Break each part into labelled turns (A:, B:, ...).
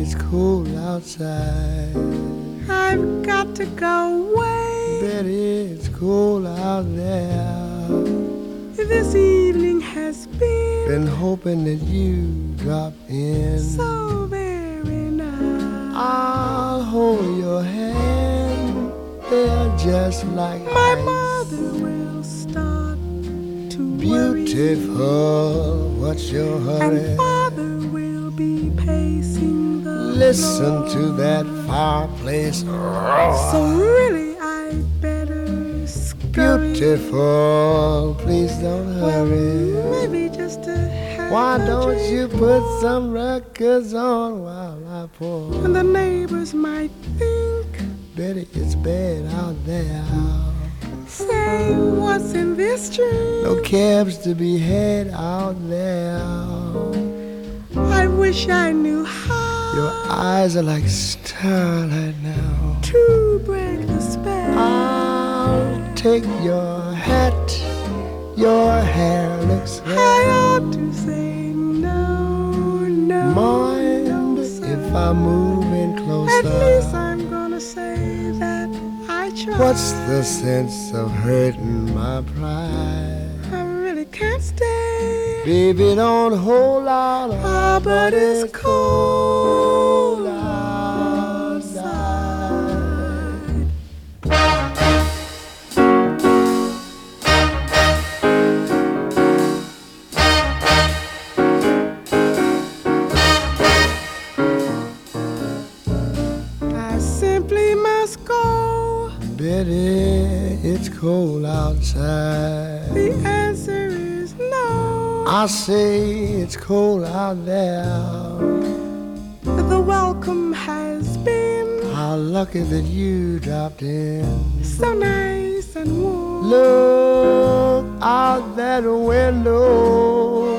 A: it's cold outside.
B: I've got to go away.
A: Betty, it's cold out there.
B: This evening has been,
A: been hoping that you drop in.
B: So very nice.
A: I'll hold your hand. They're just like
B: my
A: ice.
B: mother will start to
A: Beautiful,
B: worry.
A: what's your hurry?
B: And father will be pacing
A: Listen to that fireplace.
B: So really, I better scurry.
A: Beautiful, please don't hurry.
B: Well, maybe just have
A: Why don't
B: drink.
A: you put some records on while I pour?
B: And the neighbors might think,
A: Betty, it's bad out there.
B: say, what's in this drink?
A: No cabs to be had out there.
B: I wish I knew how
A: Your eyes are like starlight now.
B: to break the spell.
A: I'll take your hat. Your hair looks
B: I
A: red.
B: ought to say no, no.
A: Mind
B: no,
A: if. I move in
B: At least I'm gonna say that I tried.
A: What's the sense of hurting my pride?
B: I really can't stay.
A: Baby, don't hold out.
B: Ah, but it's cold
A: it's cold outside.
B: The answer is no.
A: I say it's cold out there.
B: The welcome has been
A: How lucky that you dropped in.
B: so nice and warm.
A: Look out that window.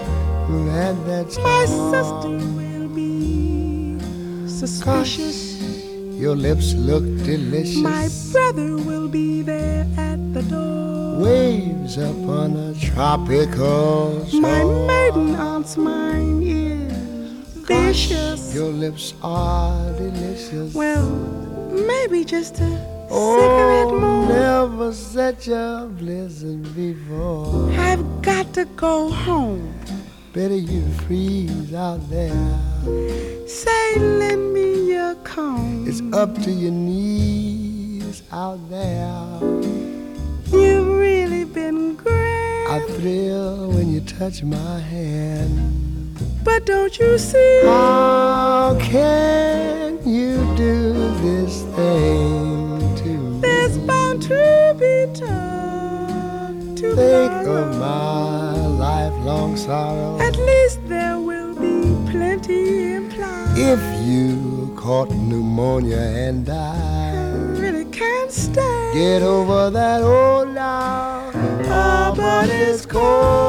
A: At that
B: My sister will be suspicious.
A: Your lips look delicious.
B: My brother will be there at the door.
A: Waves upon a tropical shore.
B: My maiden aunt's mind is vicious.
A: Your lips are delicious.
B: Well, maybe just a
A: oh,
B: cigarette more.
A: never such a blizzard before.
B: I've got to go home.
A: Better you freeze out there.
B: Say, lend me your comb.
A: It's up to your knees out there.
B: You've really been great.
A: I thrill when you touch my hand.
B: But don't you see?
A: How can you do this thing to me?
B: There's bound to be time to
A: Think of my lifelong sorrow.
B: At least there will be plenty.
A: If you caught pneumonia and
B: I
A: died,
B: really can't stay.
A: get over that old now.
B: Oh, but it's cold